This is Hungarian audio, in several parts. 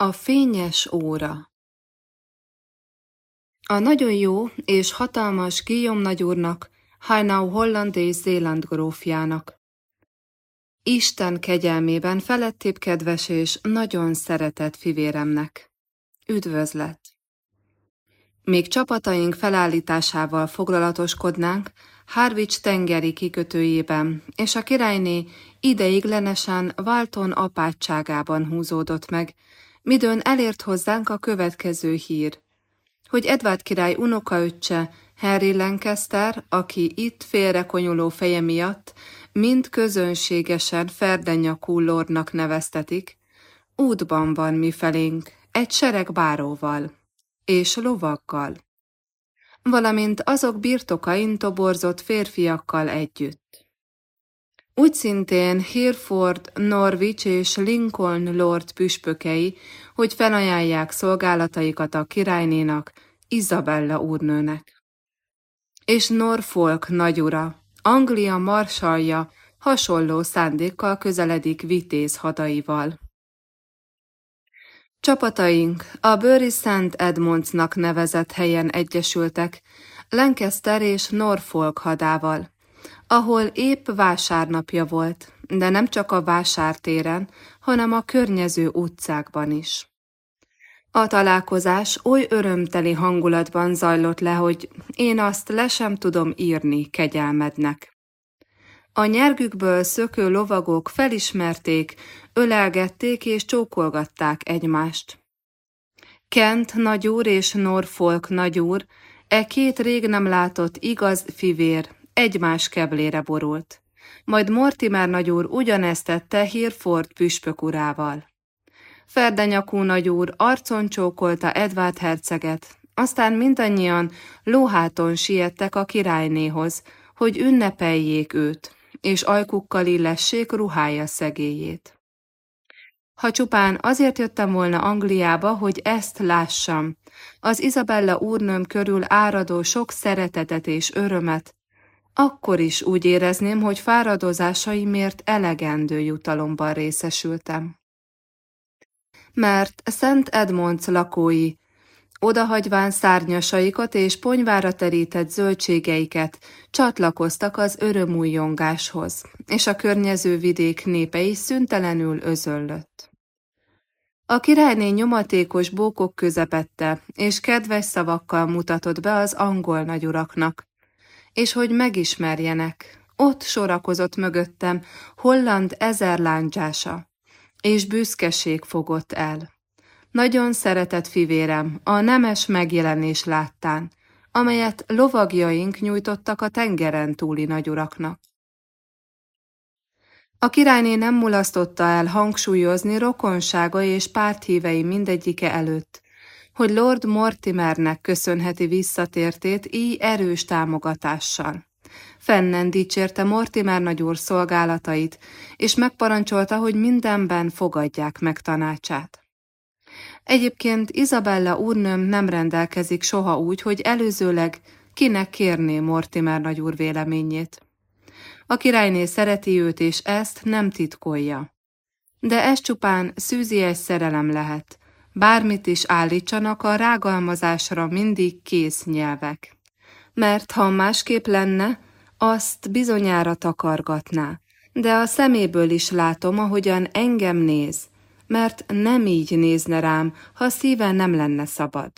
A fényes óra A nagyon jó és hatalmas Guillaume nagyúrnak, Hainau Holland és Zéland grófjának. Isten kegyelmében felettébb kedves és nagyon szeretett fivéremnek. Üdvözlet! Még csapataink felállításával foglalatoskodnánk Harwich tengeri kikötőjében, és a királyné ideiglenesen Walton apátságában húzódott meg, midőn elért hozzánk a következő hír, hogy Edward király unokaöccse Harry Lancaster, aki itt félrekonyuló feje miatt mind közönségesen ferdenyakú lordnak neveztetik, útban van mifelénk, egy sereg báróval és lovaggal, valamint azok birtokain toborzott férfiakkal együtt. Úgy szintén Hereford, Norwich és Lincoln lord püspökei, hogy felajánlják szolgálataikat a királynénak, Isabella úrnőnek. És Norfolk nagyura, Anglia marsalja hasonló szándékkal közeledik vitéz hadaival. Csapataink a Bury St. Edmundsnak nevezett helyen egyesültek, Lancaster és Norfolk hadával, ahol épp vásárnapja volt, de nem csak a vásártéren, hanem a környező utcákban is. A találkozás oly örömteli hangulatban zajlott le, hogy én azt le sem tudom írni kegyelmednek. A nyergükből szökő lovagok felismerték, ölelgették és csókolgatták egymást. Kent nagyúr és Norfolk nagyúr, e két rég nem látott igaz fivér, egymás keblére borult. Majd Mortimer nagyúr ugyanezt tette Hereford püspök urával. Ferdenyakú nagyúr arcon csókolta Edvard herceget, aztán mindannyian lóháton siettek a királynéhoz, hogy ünnepeljék őt, és ajkukkal illessék ruhája szegélyét. Ha csupán azért jöttem volna Angliába, hogy ezt lássam, az Izabella úrnőm körül áradó sok szeretetet és örömet, akkor is úgy érezném, hogy fáradozásaimért elegendő jutalomban részesültem. Mert Szent Edmonds lakói, odahagyván szárnyasaikat és ponyvára terített zöldségeiket, csatlakoztak az örömújongáshoz, és a környező vidék népei szüntelenül özöllött. A királyné nyomatékos bókok közepette, és kedves szavakkal mutatott be az angol nagyuraknak, és hogy megismerjenek. Ott sorakozott mögöttem holland ezer lándzsása, és büszkeség fogott el. Nagyon szeretett fivérem, a nemes megjelenés láttán, amelyet lovagjaink nyújtottak a tengeren túli nagyuraknak. A királyné nem mulasztotta el hangsúlyozni rokonsága és párthívei mindegyike előtt, hogy Lord Mortimernek köszönheti visszatértét így erős támogatással. Fennen dicsérte Mortimer nagyúr szolgálatait, és megparancsolta, hogy mindenben fogadják meg tanácsát. Egyébként Izabella úrnőm nem rendelkezik soha úgy, hogy előzőleg kinek kérné Mortimer nagyúr véleményét. A királyné szereti őt, és ezt nem titkolja. De ez csupán szűzies szerelem lehet, Bármit is állítsanak, a rágalmazásra mindig kész nyelvek. Mert ha másképp lenne, azt bizonyára takargatná, de a szeméből is látom, ahogyan engem néz, mert nem így nézne rám, ha szíve nem lenne szabad.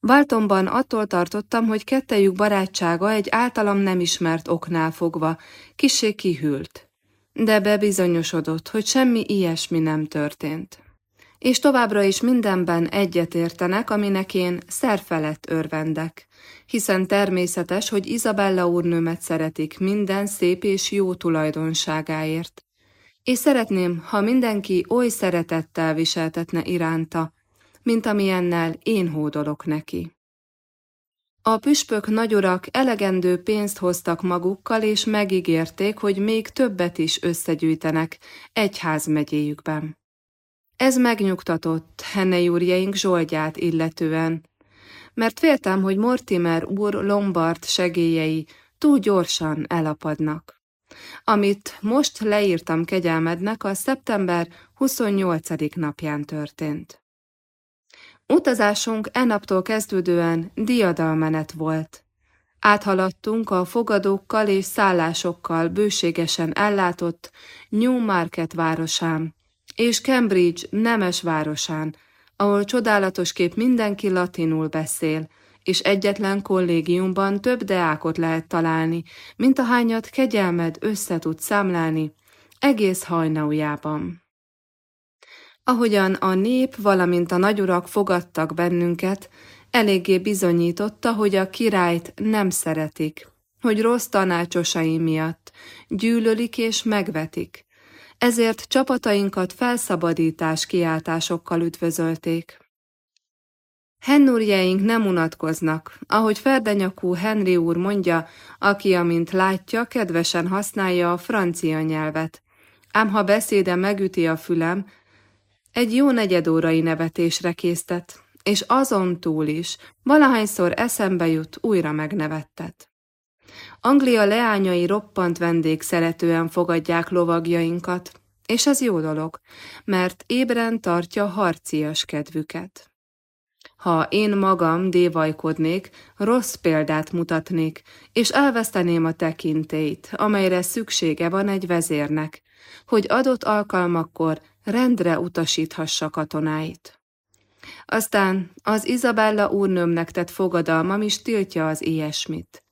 Váltomban attól tartottam, hogy kettejük barátsága egy általam nem ismert oknál fogva kisé kihűlt, de bebizonyosodott, hogy semmi ilyesmi nem történt és továbbra is mindenben egyetértenek, aminek én szerfelett örvendek, hiszen természetes, hogy Izabella úrnőmet szeretik minden szép és jó tulajdonságáért. És szeretném, ha mindenki oly szeretettel viseltetne iránta, mint amilyennel én hódolok neki. A püspök nagyurak elegendő pénzt hoztak magukkal, és megígérték, hogy még többet is összegyűjtenek egyházmegyéjükben. Ez megnyugtatott Henney úrjaink Zsoldját illetően, mert féltem, hogy Mortimer úr Lombard segélyei túl gyorsan elapadnak. Amit most leírtam kegyelmednek, a szeptember 28. napján történt. Utazásunk e kezdődően diadalmenet volt. Áthaladtunk a fogadókkal és szállásokkal bőségesen ellátott Newmarket városán és Cambridge nemes városán, ahol csodálatos kép mindenki latinul beszél, és egyetlen kollégiumban több deákot lehet találni, mint a hányat kegyelmed össze tud számlálni, egész hajnaujában. Ahogyan a nép, valamint a nagyurak fogadtak bennünket, eléggé bizonyította, hogy a királyt nem szeretik, hogy rossz tanácsosai miatt gyűlölik és megvetik, ezért csapatainkat felszabadítás kiáltásokkal üdvözölték. Hennurjeink nem unatkoznak, ahogy ferdenyakú Henry úr mondja, aki, amint látja, kedvesen használja a francia nyelvet. Ám ha beszéde megüti a fülem, egy jó negyedórai nevetésre késztet, és azon túl is, valahányszor eszembe jut, újra megnevettet. Anglia leányai roppant vendég szeretően fogadják lovagjainkat, és ez jó dolog, mert ébren tartja harcias kedvüket. Ha én magam dévajkodnék, rossz példát mutatnék, és elveszteném a tekintélyt, amelyre szüksége van egy vezérnek, hogy adott alkalmakkor rendre utasíthassa katonáit. Aztán az Izabella úrnőmnek tett fogadalmam is tiltja az ilyesmit.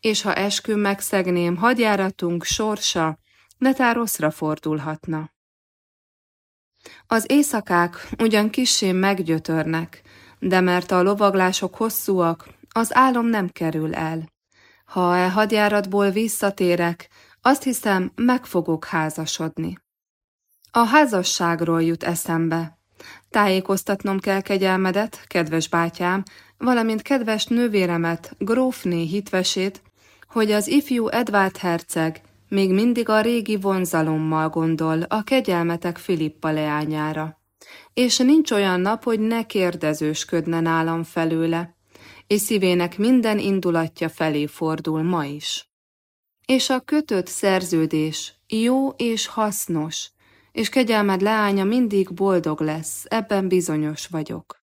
És ha esküm megszegném, hadjáratunk sorsa, netán rosszra fordulhatna. Az éjszakák ugyan kissé meggyötörnek, de mert a lovaglások hosszúak, az álom nem kerül el. Ha e hadjáratból visszatérek, azt hiszem, meg fogok házasodni. A házasságról jut eszembe. Tájékoztatnom kell kegyelmedet, kedves bátyám, valamint kedves nővéremet, grófné hitvesét, hogy az ifjú Edvard herceg még mindig a régi vonzalommal gondol a kegyelmetek Filippa leányára és nincs olyan nap, hogy ne kérdezősködne nálam felőle, és szívének minden indulatja felé fordul ma is. És a kötött szerződés jó és hasznos, és kegyelmed leánya mindig boldog lesz, ebben bizonyos vagyok.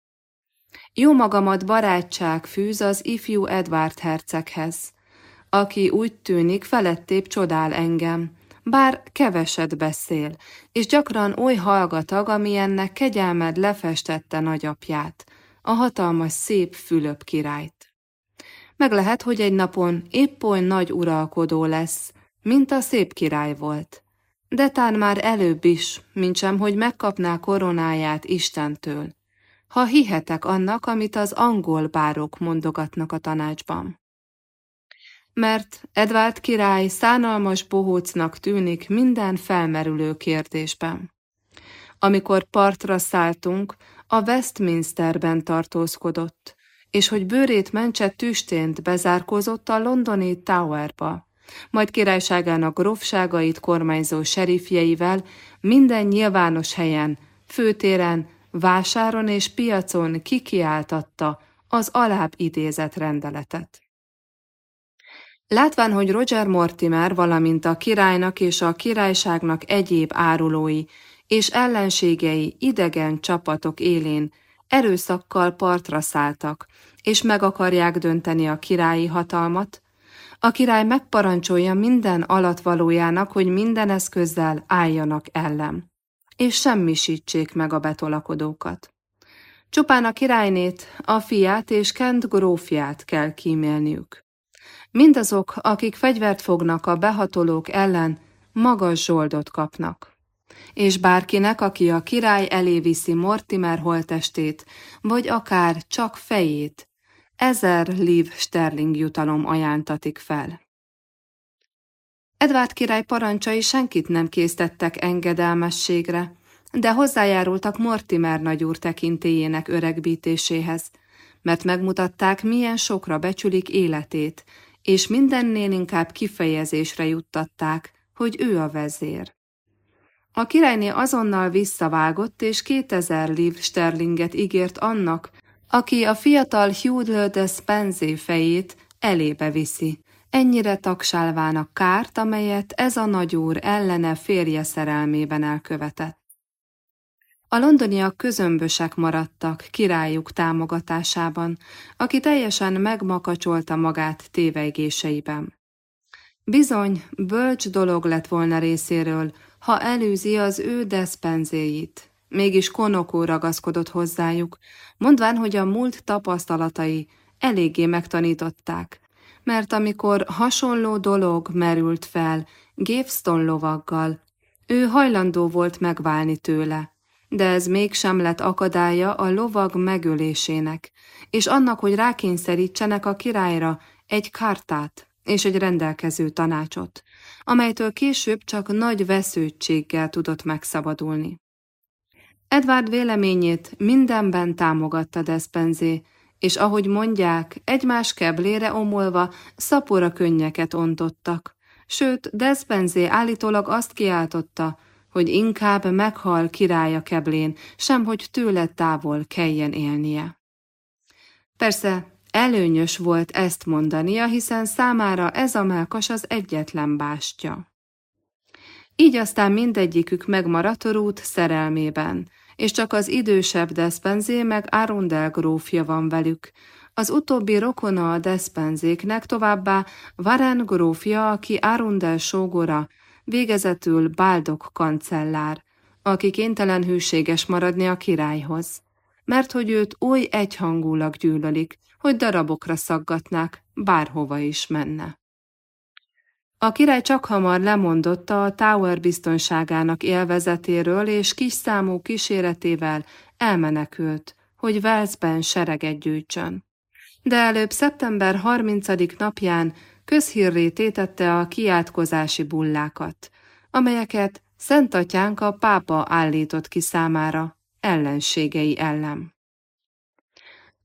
Jó magamat barátság fűz az ifjú Edward herceghez, aki úgy tűnik felettébb csodál engem, bár keveset beszél, és gyakran oly hallgatag, amilyennek kegyelmed lefestette nagyapját, a hatalmas szép Fülöp királyt. Meg lehet, hogy egy napon épp oly nagy uralkodó lesz, mint a szép király volt, de tán már előbb is, mintsem, hogy megkapná koronáját Istentől, ha hihetek annak, amit az angol bárok mondogatnak a tanácsban mert Edvard király szánalmas bohócnak tűnik minden felmerülő kérdésben. Amikor partra szálltunk, a Westminsterben tartózkodott, és hogy bőrét mentse tüstént bezárkozott a londoni Towerba, majd királyságának grófságait kormányzó serifjeivel minden nyilvános helyen, főtéren, vásáron és piacon kikiáltatta az alább idézett rendeletet. Látván, hogy Roger Mortimer, valamint a királynak és a királyságnak egyéb árulói és ellenségei idegen csapatok élén erőszakkal partra szálltak, és meg akarják dönteni a királyi hatalmat, a király megparancsolja minden alatvalójának, hogy minden eszközzel álljanak ellen, és semmisítsék meg a betolakodókat. Csupán a királynét, a fiát és Kent grófját kell kímélniük. Mindazok, akik fegyvert fognak a behatolók ellen, magas zsoldot kapnak. És bárkinek, aki a király elé viszi Mortimer holtestét, vagy akár csak fejét, ezer lív sterling jutalom ajántatik fel. Edvard király parancsai senkit nem késztettek engedelmességre, de hozzájárultak Mortimer nagyúr tekintélyének öregbítéséhez, mert megmutatták, milyen sokra becsülik életét, és mindennél inkább kifejezésre juttatták, hogy ő a vezér. A királyné azonnal visszavágott, és kétezer liv sterlinget ígért annak, aki a fiatal Hugh de Spenzé fejét elébe viszi, ennyire tagsálvának kárt, amelyet ez a nagyúr ellene férje szerelmében elkövetett. A londoniak közömbösek maradtak királyuk támogatásában, aki teljesen megmakacsolta magát tévejgéseiben. Bizony, bölcs dolog lett volna részéről, ha elűzi az ő deszpenzéit. Mégis Konokó ragaszkodott hozzájuk, mondván, hogy a múlt tapasztalatai eléggé megtanították, mert amikor hasonló dolog merült fel Gaveston lovaggal, ő hajlandó volt megválni tőle, de ez mégsem lett akadálya a lovag megölésének, és annak, hogy rákényszerítsenek a királyra egy kártát és egy rendelkező tanácsot, amelytől később csak nagy vesződtséggel tudott megszabadulni. Edward véleményét mindenben támogatta Despenzé, és ahogy mondják, egymás keblére omolva szapora könnyeket ontottak, sőt, Despenzé állítólag azt kiáltotta, hogy inkább meghal királya keblén, sem hogy tőle távol kelljen élnie. Persze, előnyös volt ezt mondania, hiszen számára ez a melkas az egyetlen bástya. Így aztán mindegyikük megmaradt Rút szerelmében, és csak az idősebb Despenzé meg Arundel grófja van velük. Az utóbbi rokona a Despenzéknek továbbá Varen grófja, aki Arundel sógora, végezetül Báldok kancellár, aki kénytelen hűséges maradni a királyhoz, mert hogy őt oly egyhangulag gyűlölik, hogy darabokra szaggatnák, bárhova is menne. A király csak hamar lemondotta a Tower biztonságának élvezetéről, és kis számú kíséretével elmenekült, hogy Velszben sereget gyűjtsön. De előbb szeptember 30. napján közhírré tétette a kiátkozási bullákat, amelyeket Szent Atyánk a pápa állított ki számára ellenségei ellen.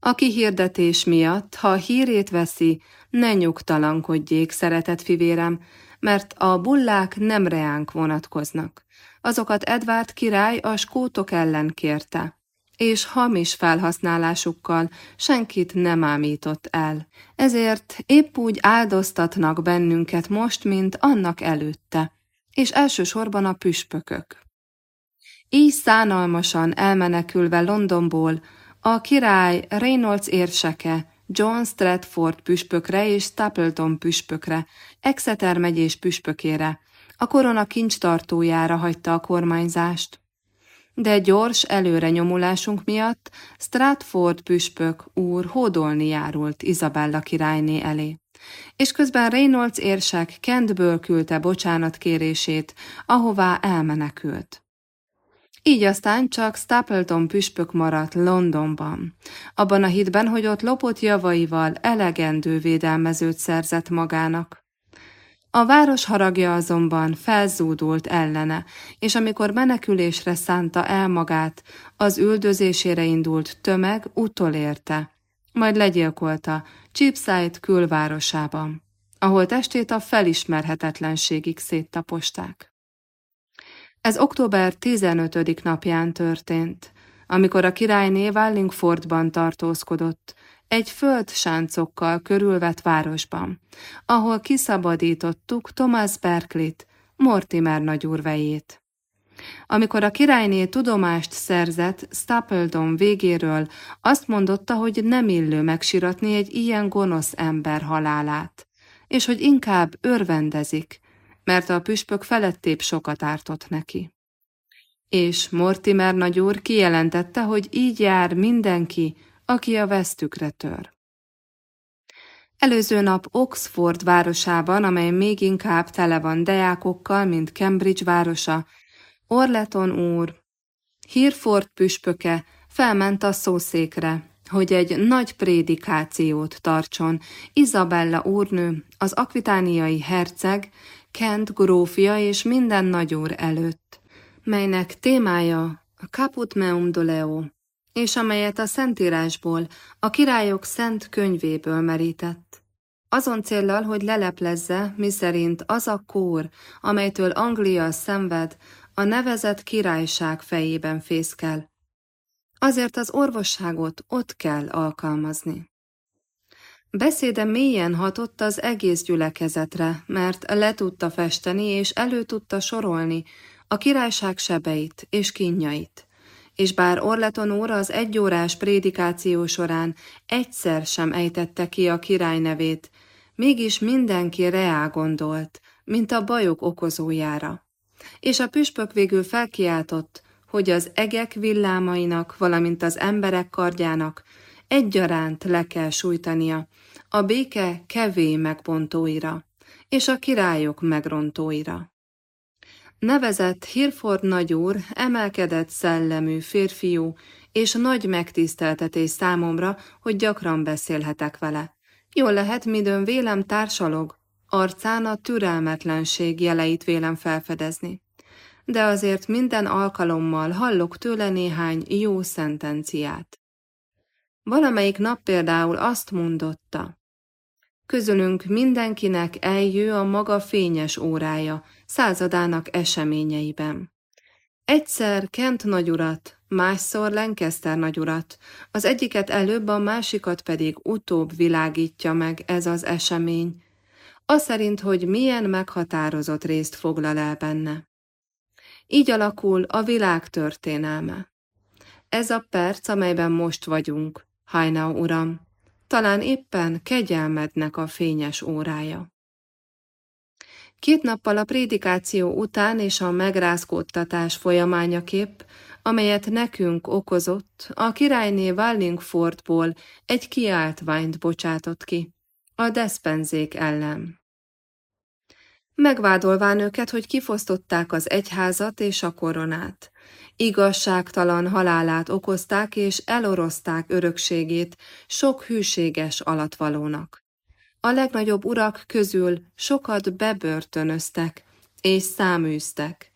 A kihirdetés miatt, ha hírét veszi, ne nyugtalankodjék, szeretett fivérem, mert a bullák nem reánk vonatkoznak. Azokat Edvárd király a skótok ellen kérte, és hamis felhasználásukkal senkit nem ámított el. Ezért épp úgy áldoztatnak bennünket most, mint annak előtte, és elsősorban a püspökök. Így szánalmasan elmenekülve Londonból, a király Reynolds érseke, John Stratford püspökre és Stapleton püspökre, Exeter megyés püspökére, a korona kincstartójára hagyta a kormányzást de gyors előre nyomulásunk miatt Stratford püspök úr hódolni járult Izabella királyné elé. És közben Reynolds érsek Kentből küldte bocsánatkérését, ahová elmenekült. Így aztán csak Stapleton püspök maradt Londonban, abban a hitben, hogy ott lopott javaival elegendő védelmezőt szerzett magának. A város haragja azonban felzúdult ellene, és amikor menekülésre szánta el magát, az üldözésére indult tömeg utolérte, majd legyilkolta Cheapside külvárosában, ahol testét a felismerhetetlenségig széttaposták. Ez október 15. napján történt, amikor a királyné Wallingfordban tartózkodott, egy földsáncokkal körülvett városban, ahol kiszabadítottuk Thomas Berkeley-t, Mortimer nagyúrvejét. Amikor a királyné tudomást szerzett Stapledon végéről, azt mondotta, hogy nem illő megsiratni egy ilyen gonosz ember halálát, és hogy inkább örvendezik, mert a püspök felettébb sokat ártott neki. És Mortimer nagyúr kijelentette, hogy így jár mindenki, aki a vesztükre tör. Előző nap Oxford városában, amely még inkább tele van deákokkal, mint Cambridge városa, Orleton úr, Hereford püspöke felment a szószékre, hogy egy nagy prédikációt tartson Izabella úrnő, az akvitániai herceg, Kent grófia és minden nagyúr előtt, melynek témája a Caput Meum Doleo, és amelyet a Szentírásból, a királyok szent könyvéből merített. Azon céllal, hogy leleplezze, miszerint az a kór, amelytől Anglia szenved, a nevezett királyság fejében fészkel. Azért az orvosságot ott kell alkalmazni. Beszéde mélyen hatott az egész gyülekezetre, mert le tudta festeni és elő tudta sorolni a királyság sebeit és kínjait. És bár Orleton óra az egyórás prédikáció során egyszer sem ejtette ki a király nevét, mégis mindenki reá gondolt, mint a bajok okozójára. És a püspök végül felkiáltott, hogy az egek villámainak, valamint az emberek kardjának egyaránt le kell sújtania, a béke kevé megbontóira, és a királyok megrontóira. Nevezett Hirford nagyúr emelkedett szellemű férfiú, és nagy megtiszteltetés számomra, hogy gyakran beszélhetek vele. Jól lehet, midőn vélem társalog, arcán a türelmetlenség jeleit vélem felfedezni. De azért minden alkalommal hallok tőle néhány jó szentenciát. Valamelyik nap például azt mondotta, közülünk mindenkinek eljő a maga fényes órája, századának eseményeiben. Egyszer Kent nagyurat, másszor Lancaster nagyurat, az egyiket előbb, a másikat pedig utóbb világítja meg ez az esemény, az szerint, hogy milyen meghatározott részt foglal el benne. Így alakul a világ történelme. Ez a perc, amelyben most vagyunk, Hajna uram, talán éppen kegyelmednek a fényes órája. Két nappal a prédikáció után és a megrázkódtatás folyamányaképp, amelyet nekünk okozott, a királyné Wallingfordból egy kiáltványt bocsátott ki, a despenzék ellen. Megvádolván őket, hogy kifosztották az egyházat és a koronát, igazságtalan halálát okozták és elorozták örökségét sok hűséges alatvalónak. A legnagyobb urak közül sokat bebörtönöztek és száműztek.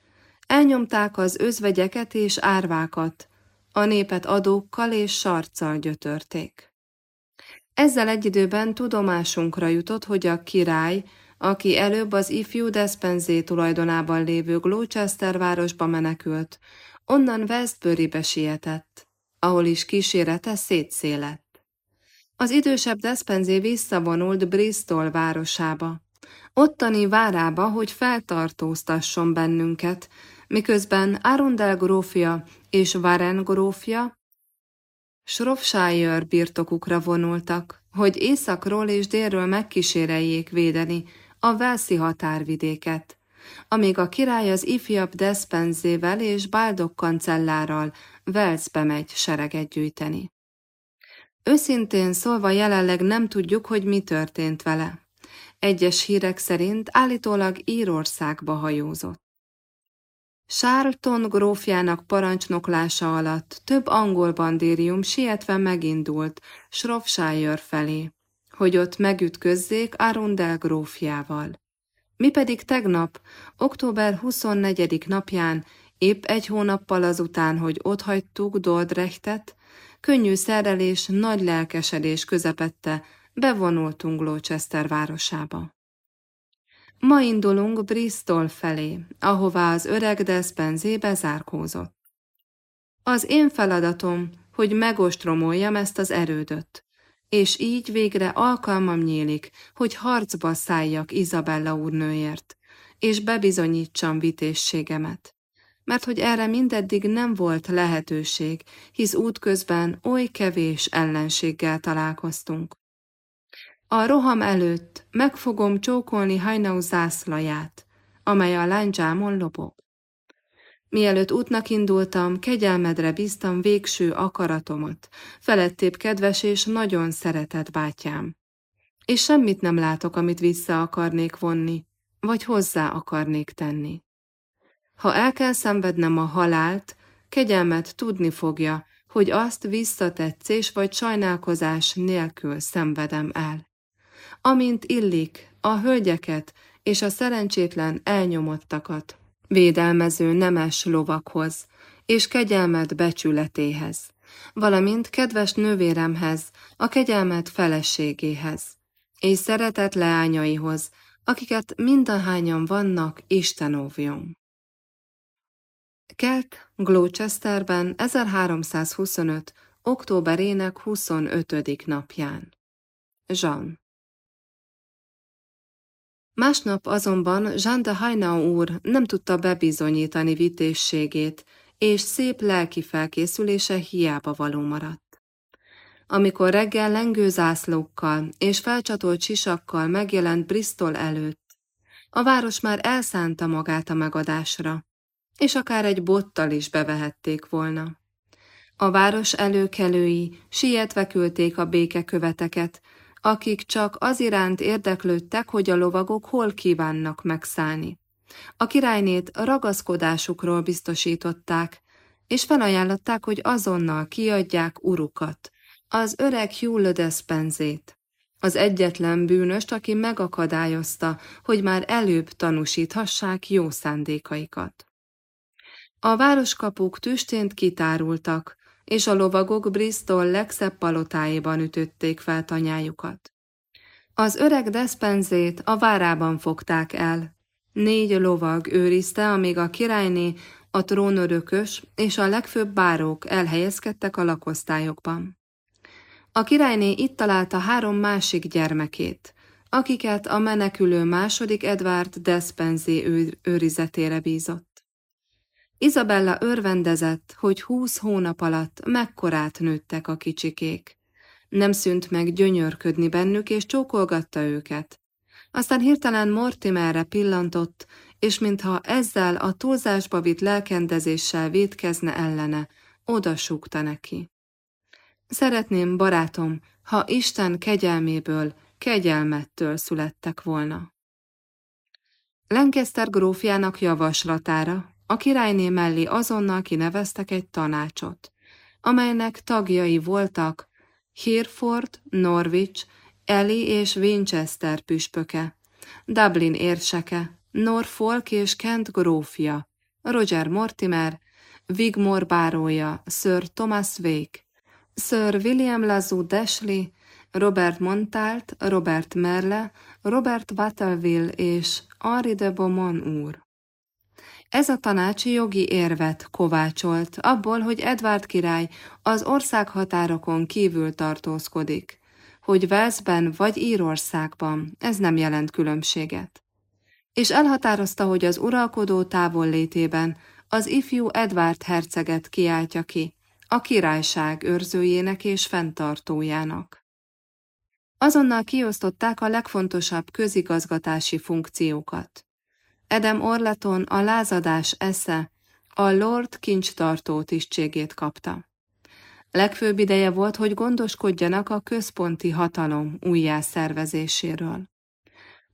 Elnyomták az özvegyeket és árvákat, a népet adókkal és sarccal gyötörték. Ezzel egy időben tudomásunkra jutott, hogy a király, aki előbb az ifjú Despenzé tulajdonában lévő Gloucester városba menekült, onnan Westbury-be sietett, ahol is kísérete szétszélett. Az idősebb Despenzé visszavonult Bristol városába, ottani várába, hogy feltartóztasson bennünket, miközben Arundel grófja és Warren grófja Shropshire birtokukra vonultak, hogy északról és délről megkíséreljék védeni a Velszi határvidéket, amíg a király az ifjabb Despenzével és Baldok kancellárral Velszbe megy sereget gyűjteni. Őszintén szólva jelenleg nem tudjuk, hogy mi történt vele. Egyes hírek szerint állítólag Írországba hajózott. Sárton grófjának parancsnoklása alatt több angol bandérium sietve megindult Shropshire felé, hogy ott megütközzék Arundel grófjával. Mi pedig tegnap, október 24. napján, épp egy hónappal azután, hogy otthagytuk Doldrechtet, könnyű szerelés, nagy lelkesedés közepette bevonultunk Gloucester városába. Ma indulunk Bristol felé, ahová az öreg Despenzé bezárkózott. Az én feladatom, hogy megostromoljam ezt az erődöt, és így végre alkalmam nyílik, hogy harcba szálljak Izabella úrnőért, és bebizonyítsam vitészségemet mert hogy erre mindeddig nem volt lehetőség, hisz útközben oly kevés ellenséggel találkoztunk. A roham előtt meg fogom csókolni Hajnau zászlaját, amely a lánycsámon lobog. Mielőtt útnak indultam, kegyelmedre bíztam végső akaratomat, felettébb kedves és nagyon szeretett bátyám. És semmit nem látok, amit vissza akarnék vonni, vagy hozzá akarnék tenni. Ha el kell szenvednem a halált, kegyelmet tudni fogja, hogy azt visszatetszés vagy sajnálkozás nélkül szenvedem el. Amint illik, a hölgyeket és a szerencsétlen elnyomottakat, védelmező nemes lovakhoz, és kegyelmet becsületéhez, valamint kedves nővéremhez, a kegyelmet feleségéhez, és szeretett leányaihoz, akiket mindahányan vannak, Isten óvjon. Kelt Gloucesterben 1325. októberének 25. napján. Jean Másnap azonban Jean de Hainau úr nem tudta bebizonyítani vitézségét, és szép lelki felkészülése hiába való maradt. Amikor reggel lengő zászlókkal és felcsatolt sisakkal megjelent Bristol előtt, a város már elszánta magát a megadásra, és akár egy bottal is bevehették volna. A város előkelői sietve küldték a békeköveteket, akik csak az iránt érdeklődtek, hogy a lovagok hol kívánnak megszállni. A királynét ragaszkodásukról biztosították, és felajánlották, hogy azonnal kiadják urukat, az öreg Hugh le Despenzét, az egyetlen bűnöst, aki megakadályozta, hogy már előbb tanúsíthassák jó szándékaikat. A városkapuk tüstént kitárultak, és a lovagok Bristol legszebb palotáiban ütötték fel tanyájukat. Az öreg Despenzét a várában fogták el. Négy lovag őrizte, amíg a királyné, a trónörökös és a legfőbb bárók elhelyezkedtek a lakosztályokban. A királyné itt találta három másik gyermekét, akiket a menekülő második Edward Despenzé őrizetére bízott. Izabella örvendezett, hogy húsz hónap alatt mekkorát nőttek a kicsikék. Nem szűnt meg gyönyörködni bennük, és csókolgatta őket. Aztán hirtelen Mortimerre pillantott, és mintha ezzel a túlzásba vitt lelkendezéssel védkezne ellene, oda súgta neki. Szeretném, barátom, ha Isten kegyelméből, kegyelmettől születtek volna. Lancaster grófjának javaslatára a királyné mellé azonnal kineveztek egy tanácsot, amelynek tagjai voltak Hereford, Norwich, Eli és Winchester püspöke, Dublin érseke, Norfolk és Kent grófja, Roger Mortimer, Wigmore bárója, Sir Thomas Wake, Sir William Lazu Dashley, Robert Montalt, Robert Merle, Robert Battleville és Henri de Beaumont úr. Ez a tanács jogi érvet kovácsolt abból, hogy Edvard király az ország határokon kívül tartózkodik, hogy Velszben vagy Írországban ez nem jelent különbséget. És elhatározta, hogy az uralkodó távollétében az ifjú Edvard herceget kiáltja ki, a királyság őrzőjének és fenntartójának. Azonnal kiosztották a legfontosabb közigazgatási funkciókat. Edem Orleton a lázadás esze, a Lord kincstartó tisztségét kapta. Legfőbb ideje volt, hogy gondoskodjanak a központi hatalom újjászervezéséről.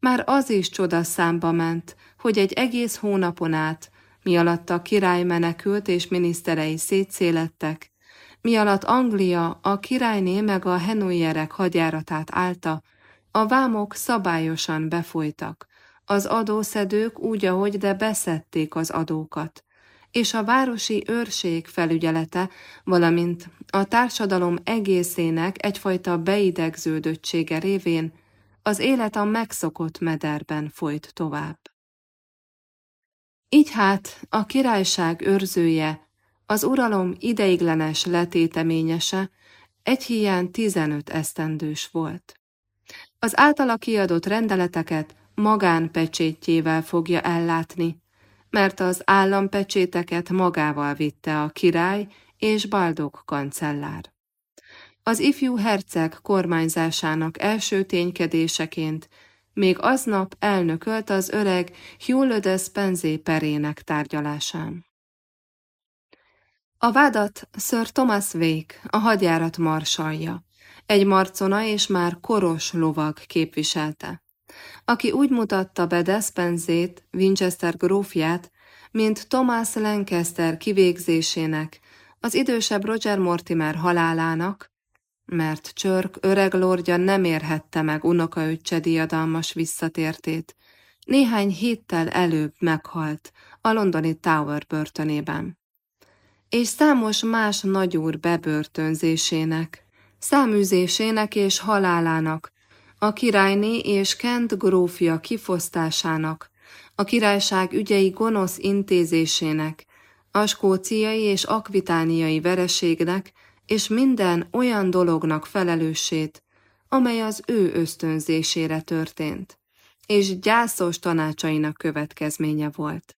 Már az is csoda számba ment, hogy egy egész hónapon át, mi alatt a király menekült és miniszterei szétszélettek, mi alatt Anglia a királyné meg a henújerek hadjáratát állta, a vámok szabályosan befolytak, az adószedők úgy, ahogy de beszedték az adókat, és a városi őrség felügyelete, valamint a társadalom egészének egyfajta beidegződöttsége révén az élet a megszokott mederben folyt tovább. Így hát a királyság őrzője, az uralom ideiglenes letéteményese egy hiány tizenöt esztendős volt. Az általa kiadott rendeleteket magánpecsétjével fogja ellátni, mert az állampecséteket magával vitte a király és Baldog kancellár. Az ifjú herceg kormányzásának első ténykedéseként még aznap elnökölt az öreg Hugh de Spenzé perének tárgyalásán. A vádat Sir Thomas Wake, a hadjárat marsalja, egy marcona és már koros lovag képviselte aki úgy mutatta be Despenzét, Winchester grófját, mint Thomas Lancaster kivégzésének, az idősebb Roger Mortimer halálának, mert Csörk öreg lordja nem érhette meg unokaöccse diadalmas visszatértét. Néhány héttel előbb meghalt a londoni Tower börtönében. És számos más nagyúr bebörtönzésének, száműzésének és halálának, a királyné és Kent grófja kifosztásának, a királyság ügyei gonosz intézésének, a skóciai és akvitániai vereségnek és minden olyan dolognak felelőssét, amely az ő ösztönzésére történt, és gyászos tanácsainak következménye volt.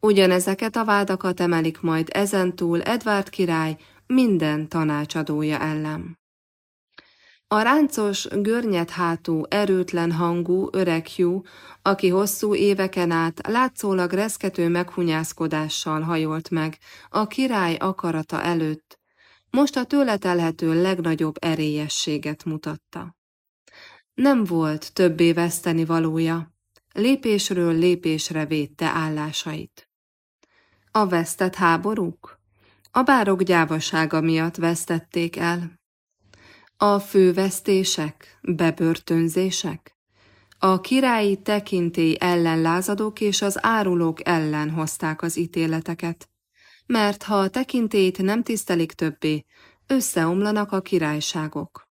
Ugyanezeket a vádakat emelik majd ezentúl Edvard király minden tanácsadója ellen. A ráncos, görnyet hátú, erőtlen hangú öreg Hugh, aki hosszú éveken át látszólag reszkető meghunyászkodással hajolt meg a király akarata előtt, most a tőle telhető legnagyobb erélyességet mutatta. Nem volt többé veszteni valója, lépésről lépésre védte állásait. A vesztett háborúk? A bárok gyávasága miatt vesztették el. A fővesztések, bebörtönzések? A királyi tekintély ellen lázadók és az árulók ellen hozták az ítéleteket, mert ha a tekintélyt nem tisztelik többé, összeomlanak a királyságok.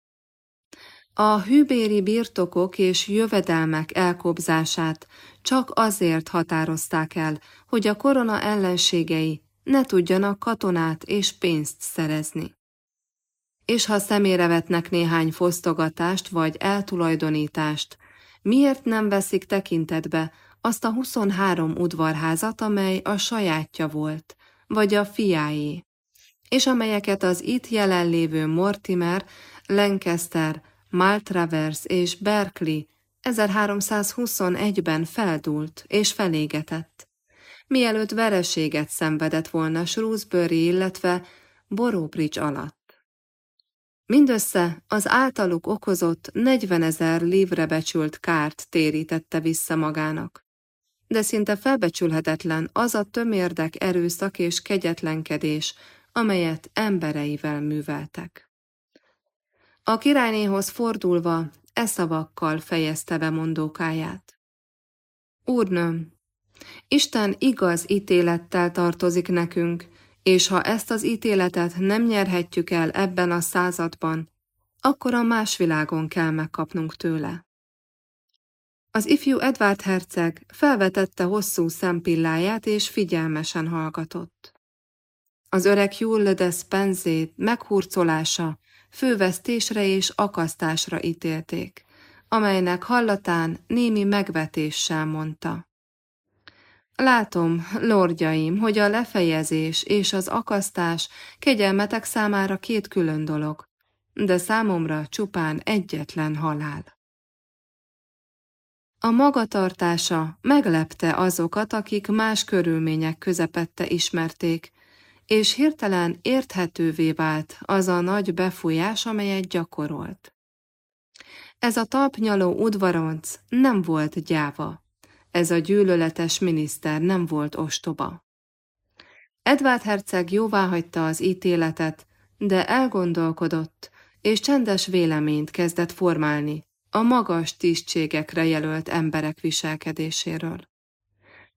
A hűbéri birtokok és jövedelmek elkobzását csak azért határozták el, hogy a korona ellenségei ne tudjanak katonát és pénzt szerezni. És ha szemére vetnek néhány fosztogatást vagy eltulajdonítást, miért nem veszik tekintetbe azt a 23 udvarházat, amely a sajátja volt, vagy a fiáé, és amelyeket az itt jelenlévő Mortimer, Lancaster, Maltravers és Berkeley 1321-ben feldúlt és felégetett, mielőtt vereséget szenvedett volna Shrewsbury, illetve Boroughbridge alatt. Mindössze az általuk okozott 40 ezer livre becsült kárt térítette vissza magának. De szinte felbecsülhetetlen az a tömérdek erőszak és kegyetlenkedés, amelyet embereivel műveltek. A királynéhoz fordulva e szavakkal fejezte be mondókáját. Úrnőm, Isten igaz ítélettel tartozik nekünk, és ha ezt az ítéletet nem nyerhetjük el ebben a században, akkor a más világon kell megkapnunk tőle. Az ifjú Edward herceg felvetette hosszú szempilláját és figyelmesen hallgatott. Az öreg Jules de Spenzét meghurcolása, fővesztésre és akasztásra ítélték, amelynek hallatán némi megvetéssel mondta. Látom, lordjaim, hogy a lefejezés és az akasztás kegyelmetek számára két külön dolog, de számomra csupán egyetlen halál. A magatartása meglepte azokat, akik más körülmények közepette ismerték, és hirtelen érthetővé vált az a nagy befújás, amelyet gyakorolt. Ez a talpnyaló udvaronc nem volt gyáva, ez a gyűlöletes miniszter nem volt ostoba. Edvard herceg jóváhagyta az ítéletet, de elgondolkodott, és csendes véleményt kezdett formálni a magas tisztségekre jelölt emberek viselkedéséről.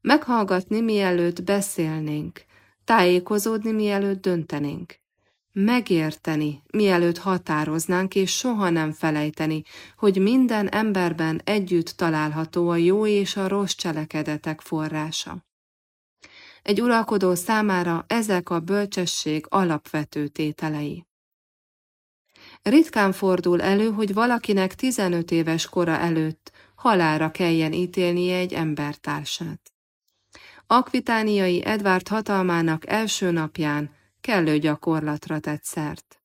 Meghallgatni, mielőtt beszélnénk, tájékozódni, mielőtt döntenénk. Megérteni, mielőtt határoznánk, és soha nem felejteni, hogy minden emberben együtt található a jó és a rossz cselekedetek forrása. Egy uralkodó számára ezek a bölcsesség alapvető tételei. Ritkán fordul elő, hogy valakinek 15 éves kora előtt halára kelljen ítélnie egy embertársát. Akvitániai Edvard hatalmának első napján kellő gyakorlatra tett szert.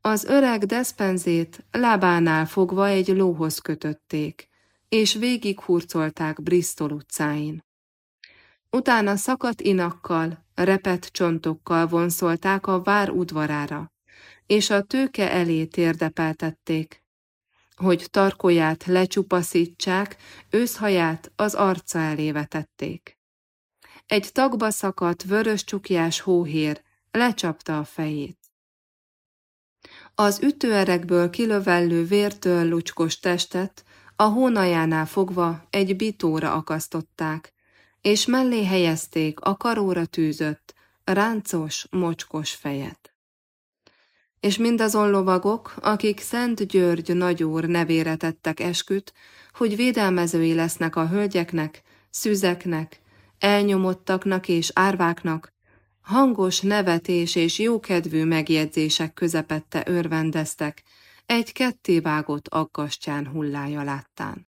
Az öreg despenzét lábánál fogva egy lóhoz kötötték, és végig hurcolták Bristol utcáin. Utána szakadt inakkal, repett csontokkal vonszolták a vár udvarára, és a tőke elé térdepeltették, hogy tarkóját lecsupaszítsák, őszhaját az arca elé vetették. Egy tagba szakadt, vörös csukjás hóhér lecsapta a fejét. Az ütőerekből kilövellő vértől lucskos testet a hónajánál fogva egy bitóra akasztották, és mellé helyezték a karóra tűzött, ráncos, mocskos fejet. És mindazon lovagok, akik Szent György nagyúr nevére tettek esküt, hogy védelmezői lesznek a hölgyeknek, szüzeknek, elnyomottaknak és árváknak, hangos nevetés és jókedvű megjegyzések közepette örvendeztek, egy kettévágott aggastyán hullája láttán.